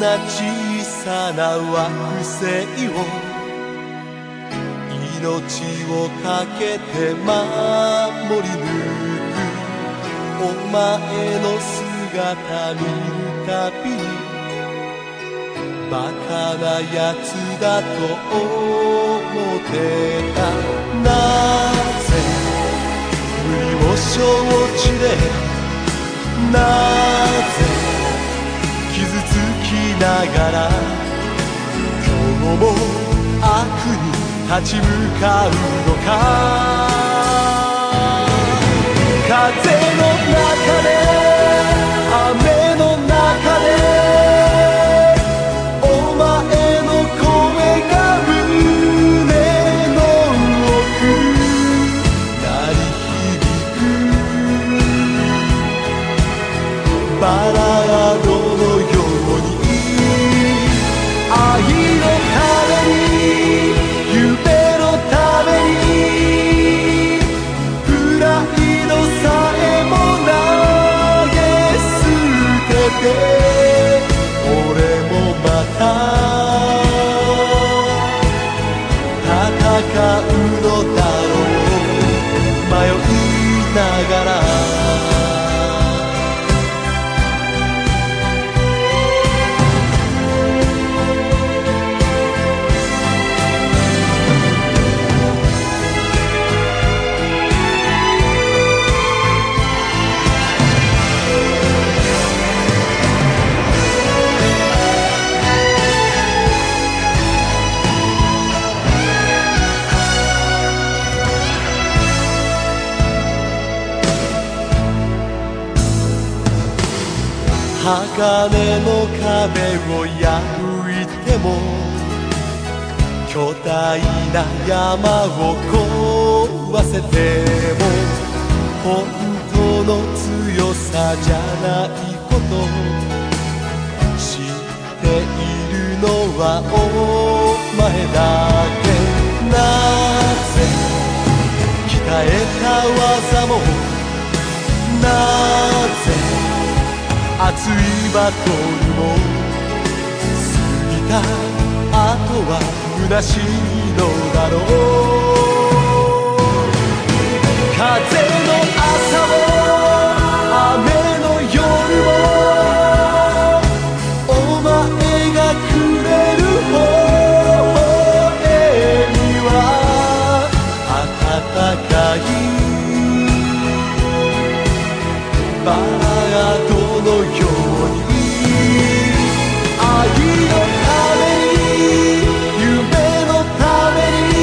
な小さな惑星を命をかけて守り抜くお前の姿見るたびにバカなやつだと思ってたなぜ無理を承知でなぜきながら今日も悪に立ち向かうのか。風の中ながら鋼の壁を破いても巨大な山を壊せても本当の強さじゃないこと知っているのはお前だ。熱いバトルも過ぎた後は虚しいのだろう。バラードのように愛のために夢のために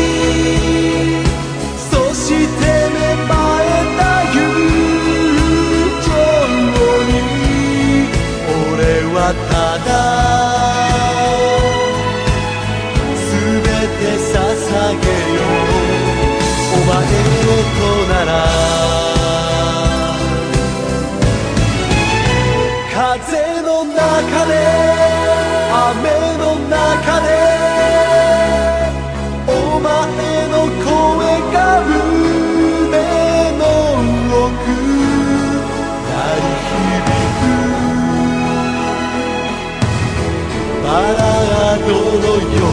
そして芽生えた友情に俺はただ全て捧げよう。お前となら雨の中でお前の声が胸の奥鳴り響く。バラードのよう